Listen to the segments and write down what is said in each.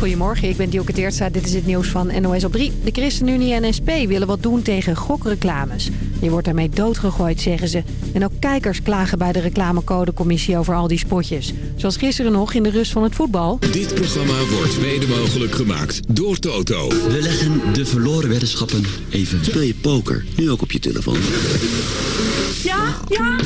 Goedemorgen, ik ben Dielke Teertstra. Dit is het nieuws van NOS op 3. De ChristenUnie en SP willen wat doen tegen gokreclames. Je wordt daarmee doodgegooid, zeggen ze. En ook kijkers klagen bij de reclamecodecommissie over al die spotjes. Zoals gisteren nog in de rust van het voetbal. Dit programma wordt mede mogelijk gemaakt door Toto. We leggen de verloren weddenschappen even. Speel je poker, nu ook op je telefoon. Ja, ja.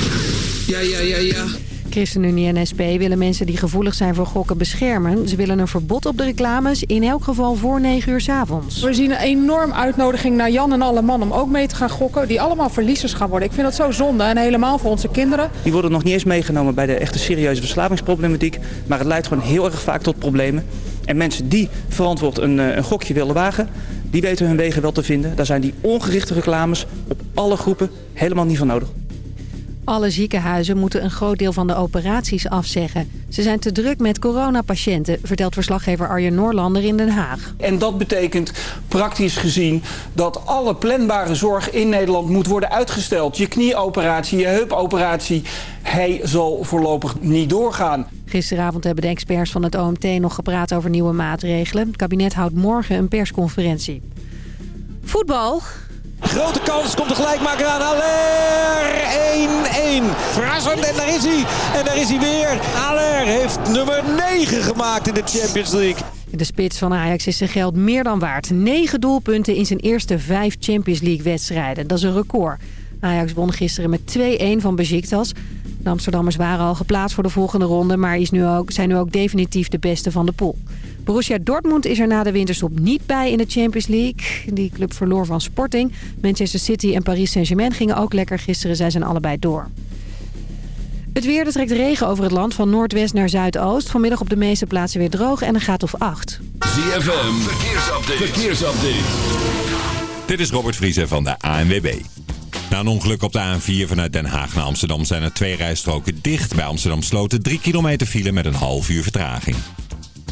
Ja, ja, ja, ja. ChristenUnie en SP willen mensen die gevoelig zijn voor gokken beschermen. Ze willen een verbod op de reclames, in elk geval voor 9 uur s avonds. We zien een enorm uitnodiging naar Jan en alle man om ook mee te gaan gokken. Die allemaal verliezers gaan worden. Ik vind dat zo zonde en helemaal voor onze kinderen. Die worden nog niet eens meegenomen bij de echte serieuze verslavingsproblematiek. Maar het leidt gewoon heel erg vaak tot problemen. En mensen die verantwoord een, eh, een gokje willen wagen, die weten hun wegen wel te vinden. Daar zijn die ongerichte reclames op alle groepen helemaal niet van nodig. Alle ziekenhuizen moeten een groot deel van de operaties afzeggen. Ze zijn te druk met coronapatiënten, vertelt verslaggever Arjen Noorlander in Den Haag. En dat betekent praktisch gezien dat alle planbare zorg in Nederland moet worden uitgesteld. Je knieoperatie, je heupoperatie, hij zal voorlopig niet doorgaan. Gisteravond hebben de experts van het OMT nog gepraat over nieuwe maatregelen. Het kabinet houdt morgen een persconferentie. Voetbal. Grote kans, komt de gelijkmaker aan. Aller 1-1. Verrassend en daar is hij. En daar is hij weer. Aller heeft nummer 9 gemaakt in de Champions League. De spits van Ajax is zijn geld meer dan waard. 9 doelpunten in zijn eerste vijf Champions League wedstrijden. Dat is een record. Ajax won gisteren met 2-1 van Besiktas. De Amsterdammers waren al geplaatst voor de volgende ronde... maar is nu ook, zijn nu ook definitief de beste van de pool. Borussia Dortmund is er na de winterstop niet bij in de Champions League. Die club verloor van Sporting. Manchester City en Paris Saint-Germain gingen ook lekker gisteren. Zij zijn allebei door. Het weer, er trekt regen over het land van noordwest naar zuidoost. Vanmiddag op de meeste plaatsen weer droog en een graad of 8. ZFM, verkeersupdate. verkeersupdate. Dit is Robert Vriezen van de ANWB. Na een ongeluk op de A4 vanuit Den Haag naar Amsterdam zijn er twee rijstroken dicht. Bij Amsterdam Sloten 3 kilometer file met een half uur vertraging.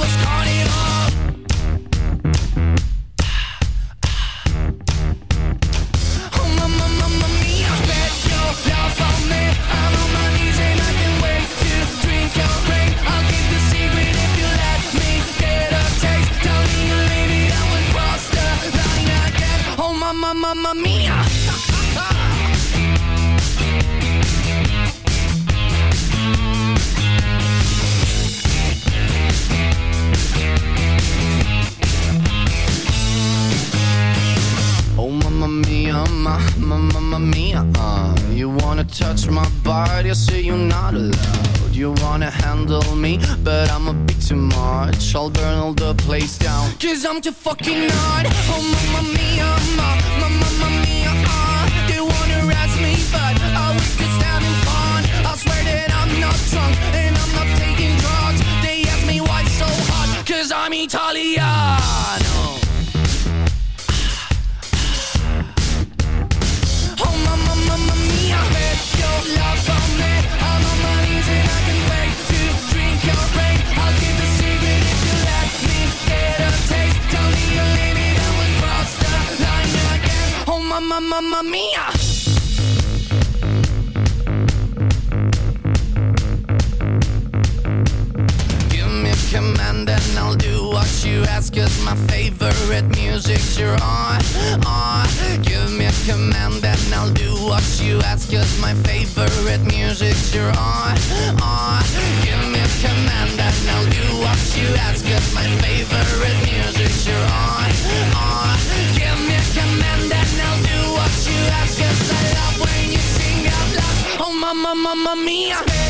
was calling don't you fucking nod? Oh mamma, mamma mia.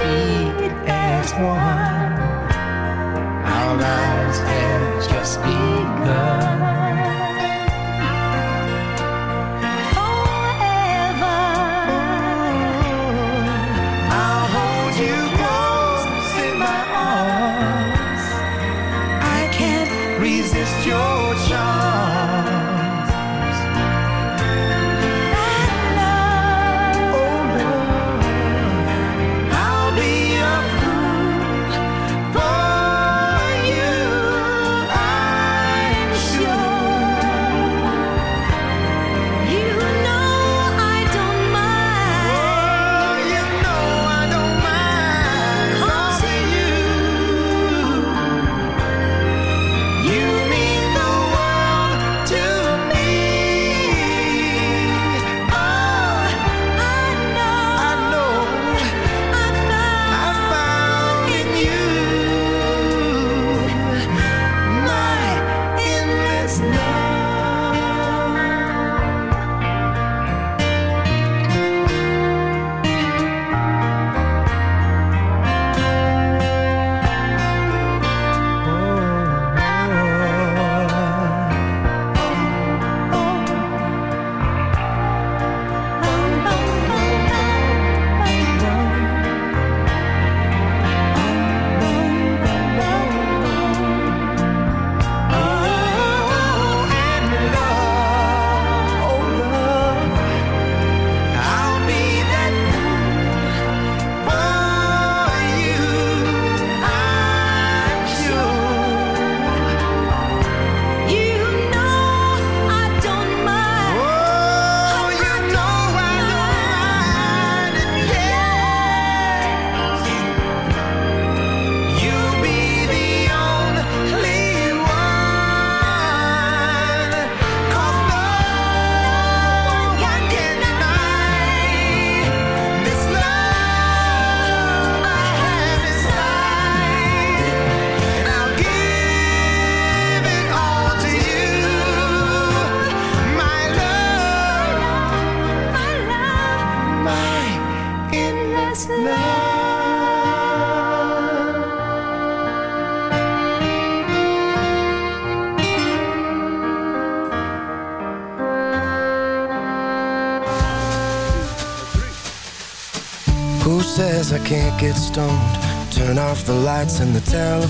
speak as one. Our lives have just been.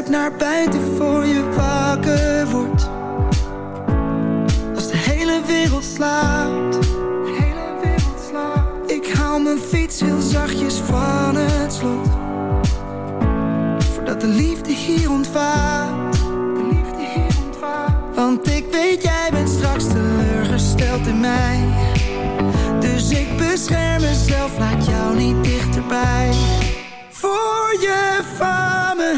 Ik sluip naar buiten voor je wakker wordt. Als de hele wereld slaapt. Ik haal mijn fiets heel zachtjes van het slot. Voordat de liefde hier ontvaart. Want ik weet jij bent straks teleurgesteld in mij. Dus ik bescherm mezelf, laat jou niet dichterbij. Voor je van me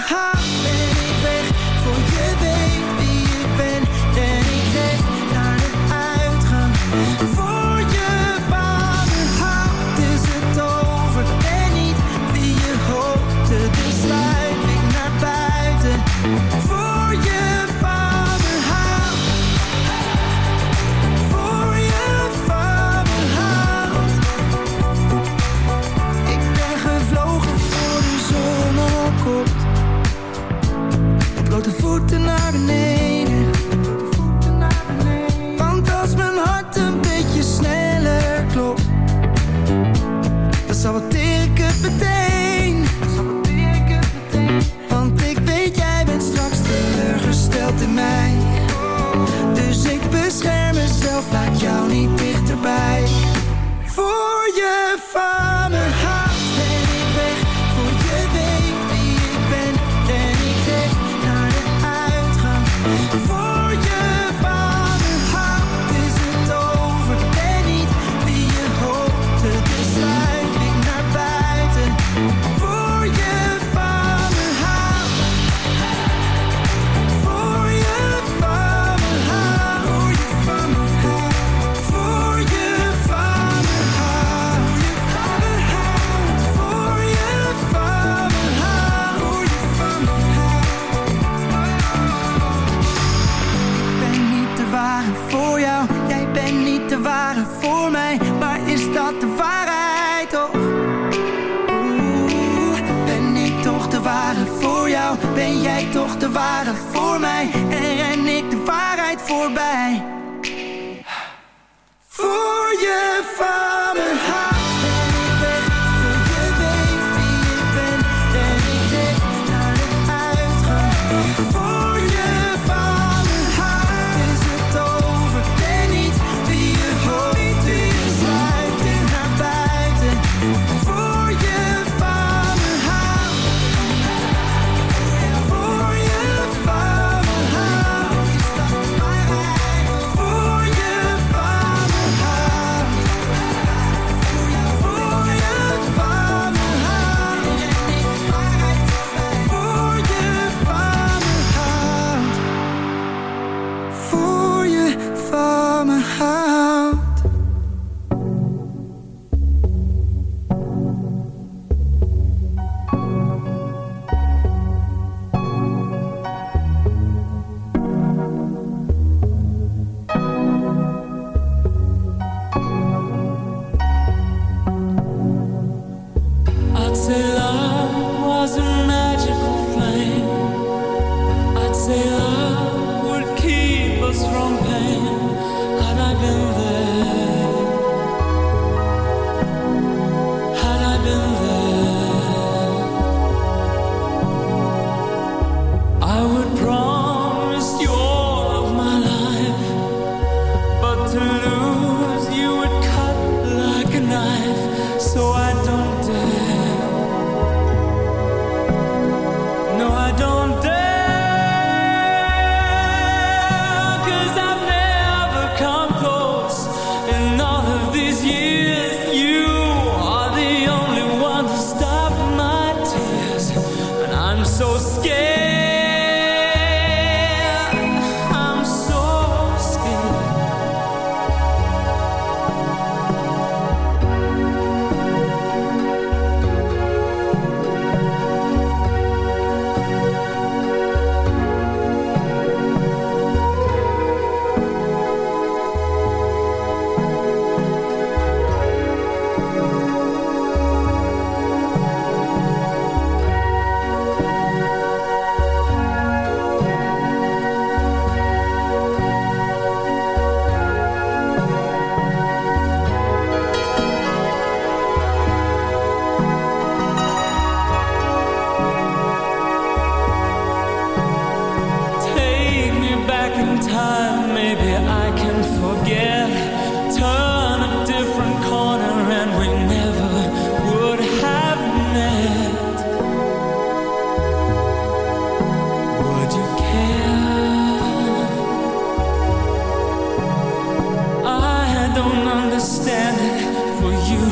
I don't understand it. For you,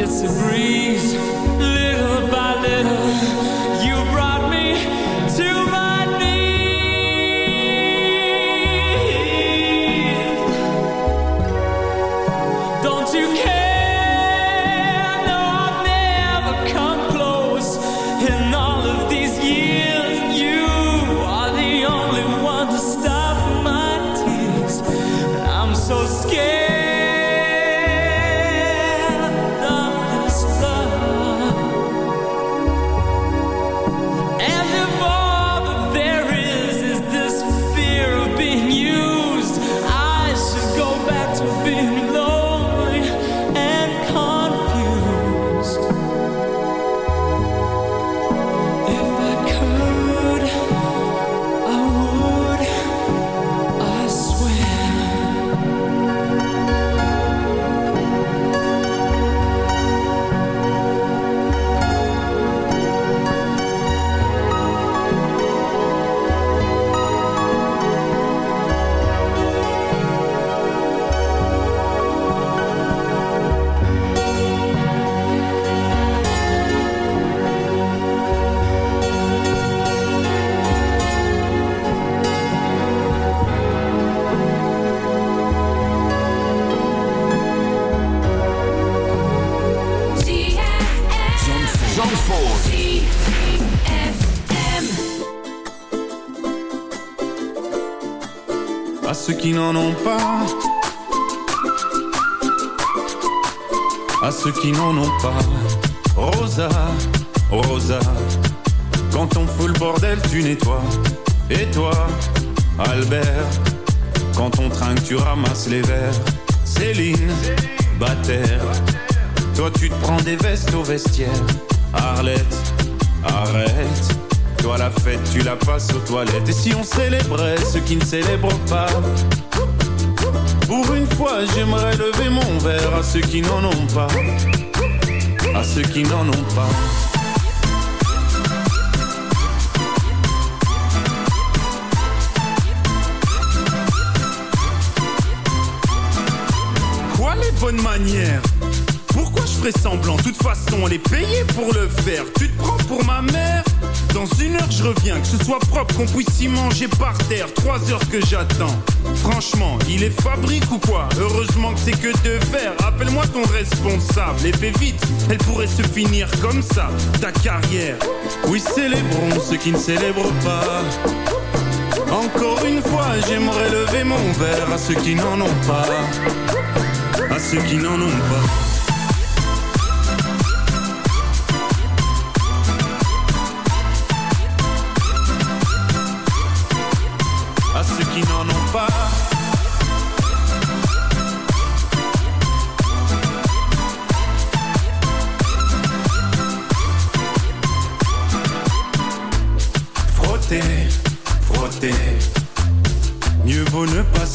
it's a breeze, little by little. Rosa, Rosa, quand on fout le bordel, tu nettoies. Et toi, Albert, quand on trinque, tu ramasses les verres. Céline, Bataire, toi tu te prends des vestes au vestiaire. Arlette, arrête. Toi la fête, tu la passes aux toilettes. Et si on célébrait ceux qui ne célèbrent pas? Pour une fois, j'aimerais lever mon verre à ceux qui n'en ont pas. À ceux qui n'en ont pas. Quoi les bonnes manières? Pourquoi je ferais semblant? De toute façon, on est payé pour le faire. Tu te prends pour ma mère? Dans une heure, je reviens. Que ce soit propre, qu'on puisse y manger par terre. Trois heures que j'attends. Franchement, il est fabrique ou quoi? Heureusement que c'est que de faire. Appelle-moi ton responsable. Et fais vite, elle pourrait se finir comme ça. Ta carrière. Oui, célébrons ceux qui ne célèbrent pas. Encore une fois, j'aimerais lever mon verre à ceux qui n'en ont pas. À ceux qui n'en ont pas.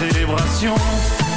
n'ont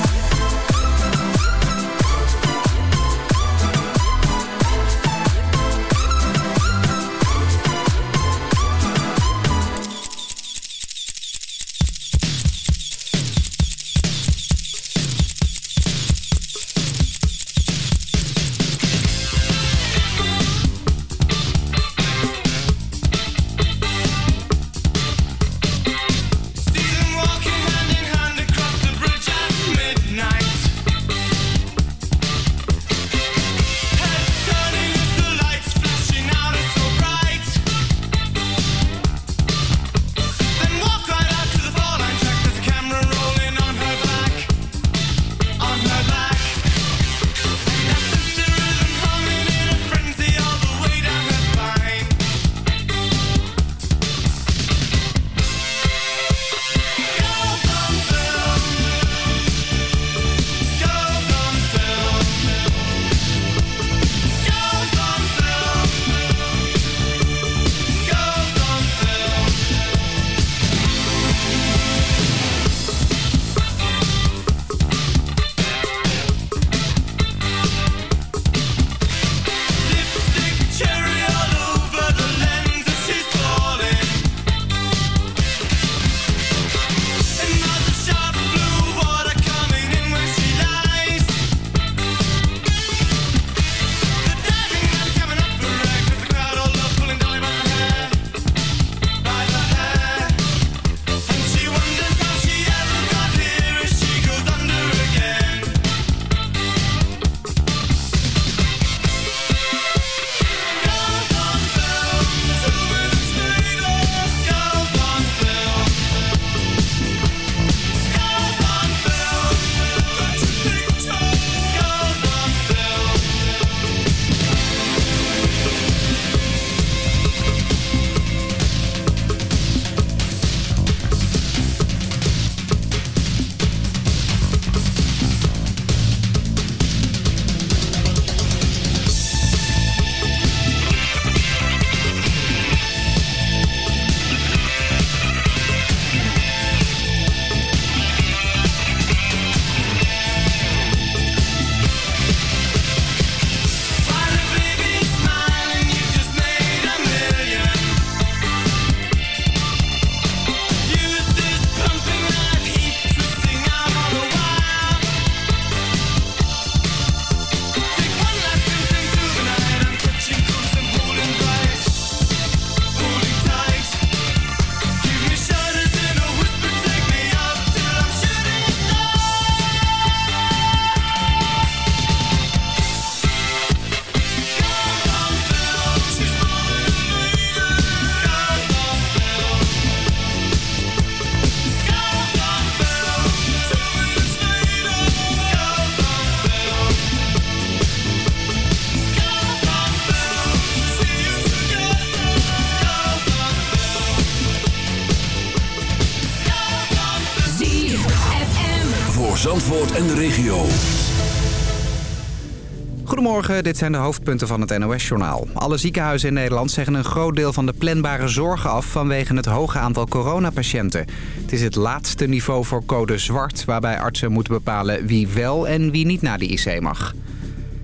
Dit zijn de hoofdpunten van het NOS-journaal. Alle ziekenhuizen in Nederland zeggen een groot deel van de planbare zorg af... vanwege het hoge aantal coronapatiënten. Het is het laatste niveau voor code zwart... waarbij artsen moeten bepalen wie wel en wie niet naar de IC mag.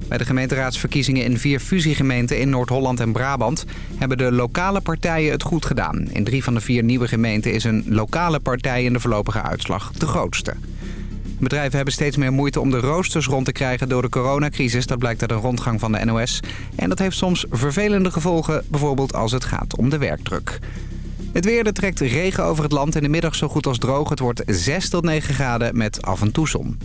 Bij de gemeenteraadsverkiezingen in vier fusiegemeenten in Noord-Holland en Brabant... hebben de lokale partijen het goed gedaan. In drie van de vier nieuwe gemeenten is een lokale partij in de voorlopige uitslag de grootste. Bedrijven hebben steeds meer moeite om de roosters rond te krijgen door de coronacrisis. Dat blijkt uit een rondgang van de NOS. En dat heeft soms vervelende gevolgen, bijvoorbeeld als het gaat om de werkdruk. Het weer, er trekt regen over het land. In de middag zo goed als droog. Het wordt 6 tot 9 graden met af en toe zon.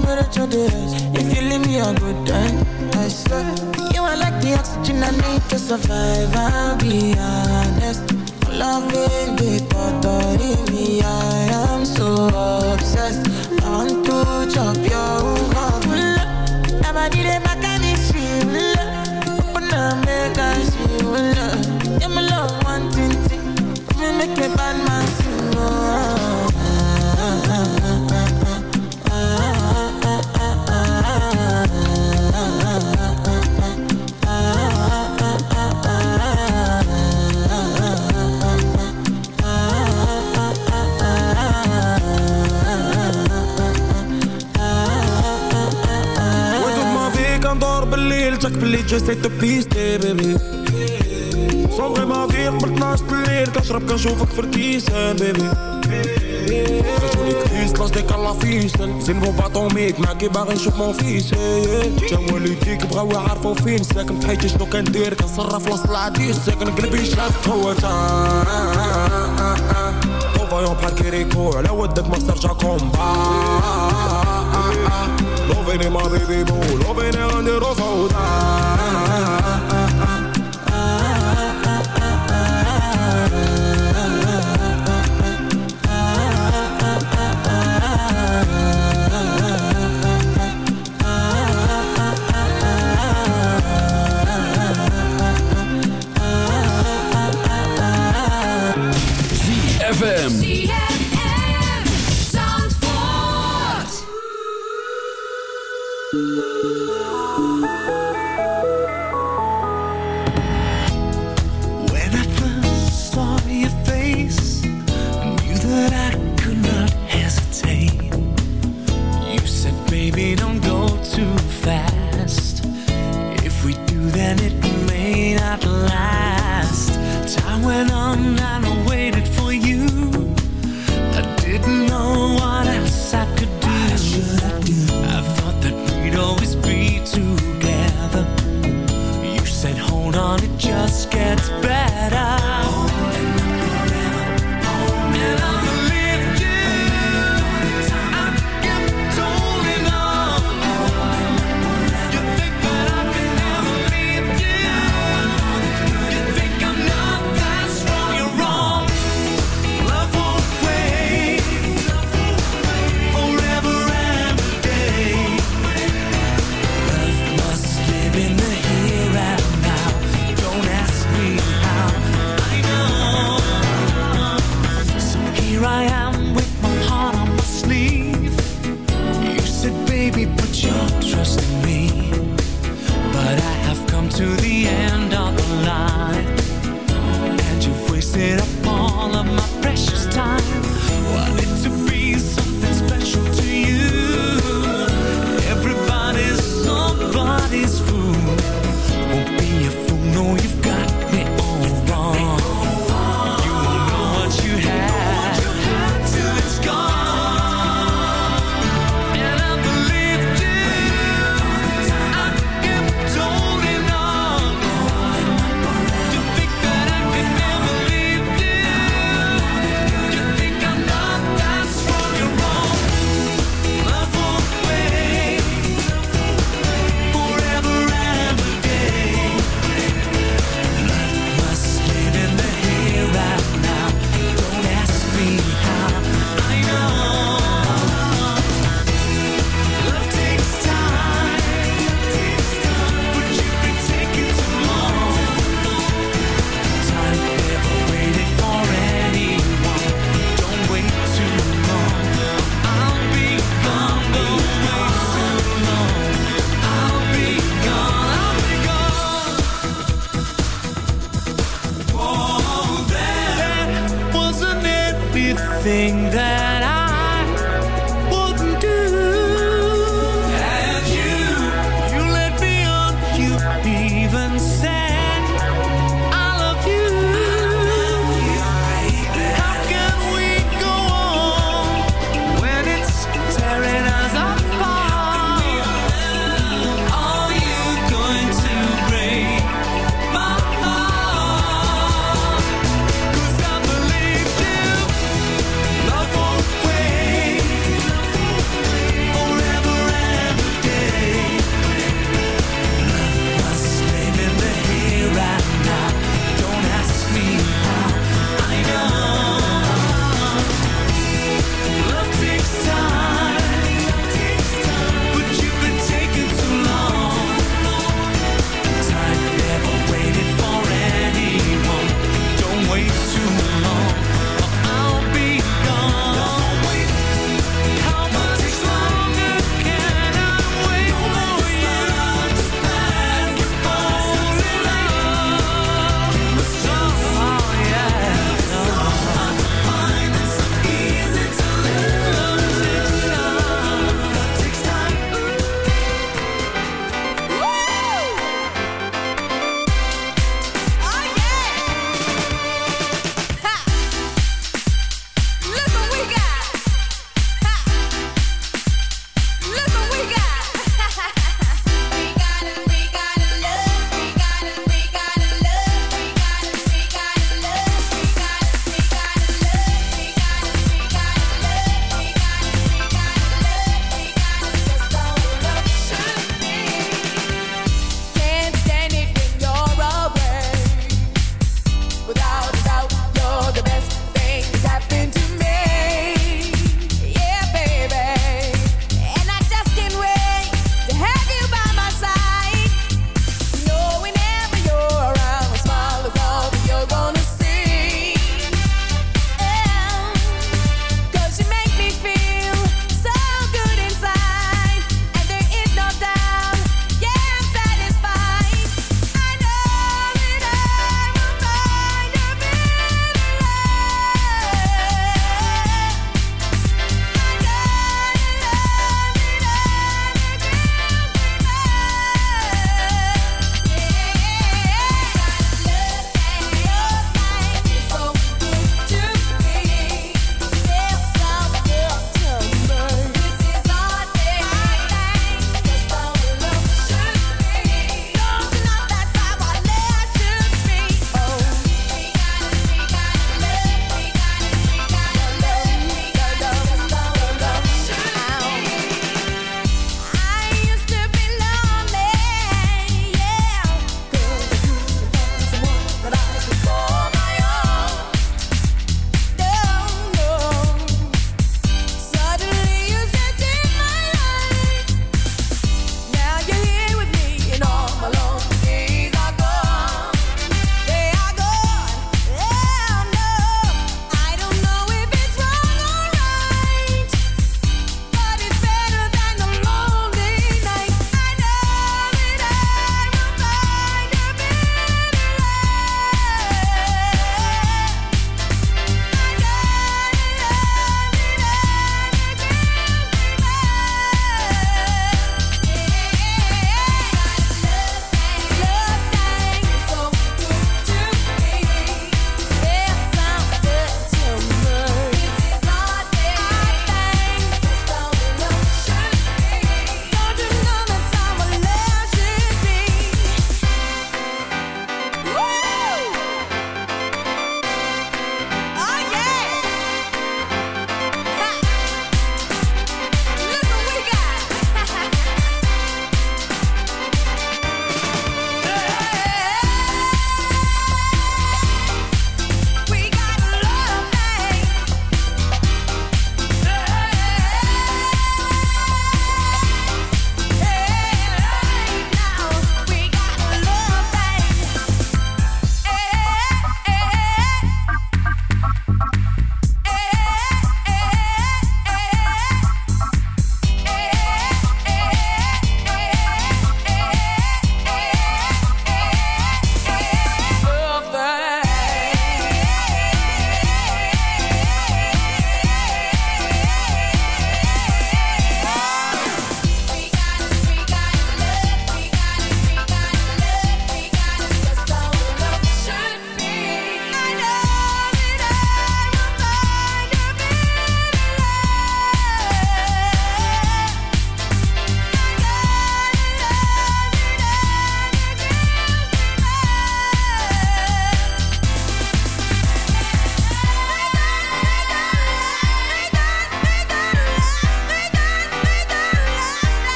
With temperature days? If you leave me a good time, I swear. You are like the oxygen I need to survive. I'll be honest. Loving the thought of me, I am so obsessed. جاي تو بيستي بيبي صبغي ما فيك قبل 12 الليل كنشرب كنشوفك في الكيسان بيبي خرجوني كريس ديك على فيسن زين باطوميك معاكي باغي نشوف مون فيس جا والديك بغاو يعرفو فين ساكن في حياتي شنو كندير كنصرف وسط العديس ساكن قلبي شاف هو فايون بحال كيريكو على ودك ما ترجع كومبا Lo vene ma bebe bo, lo vene ande rosa o da. Not last. Time went on and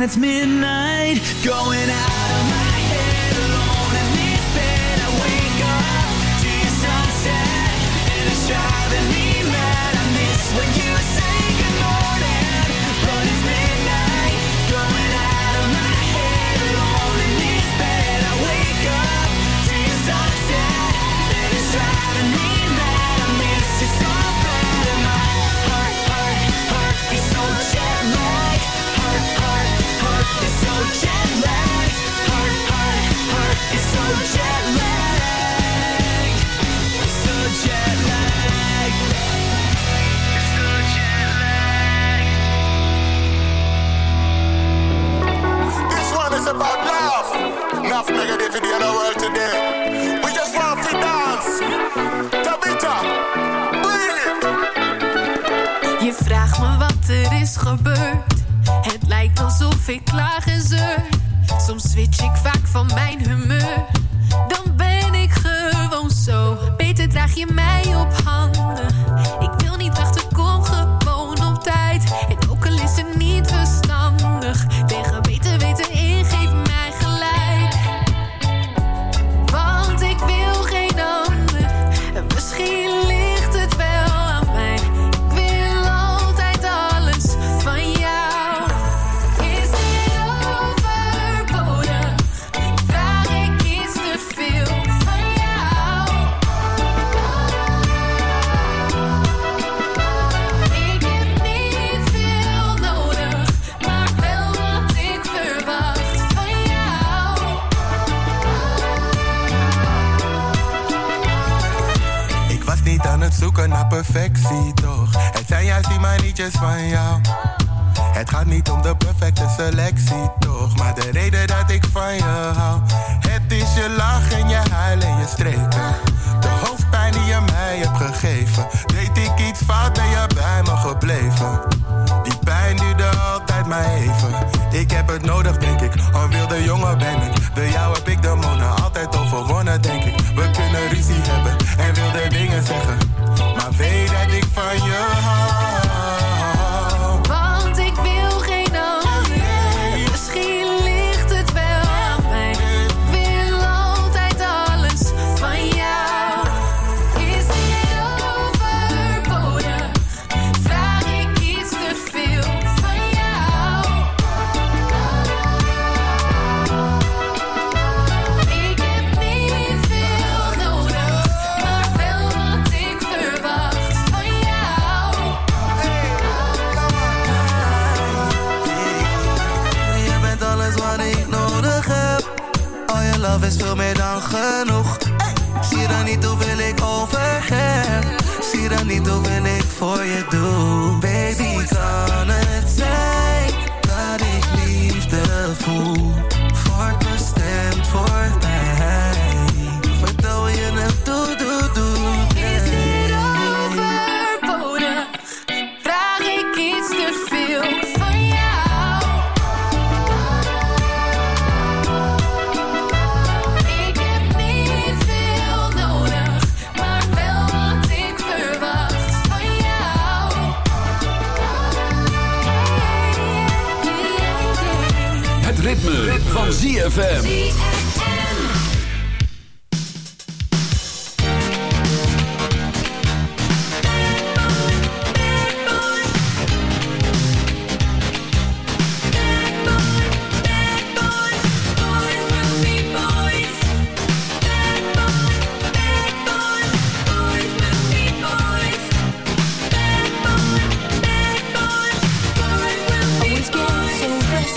and it's midnight going out.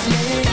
me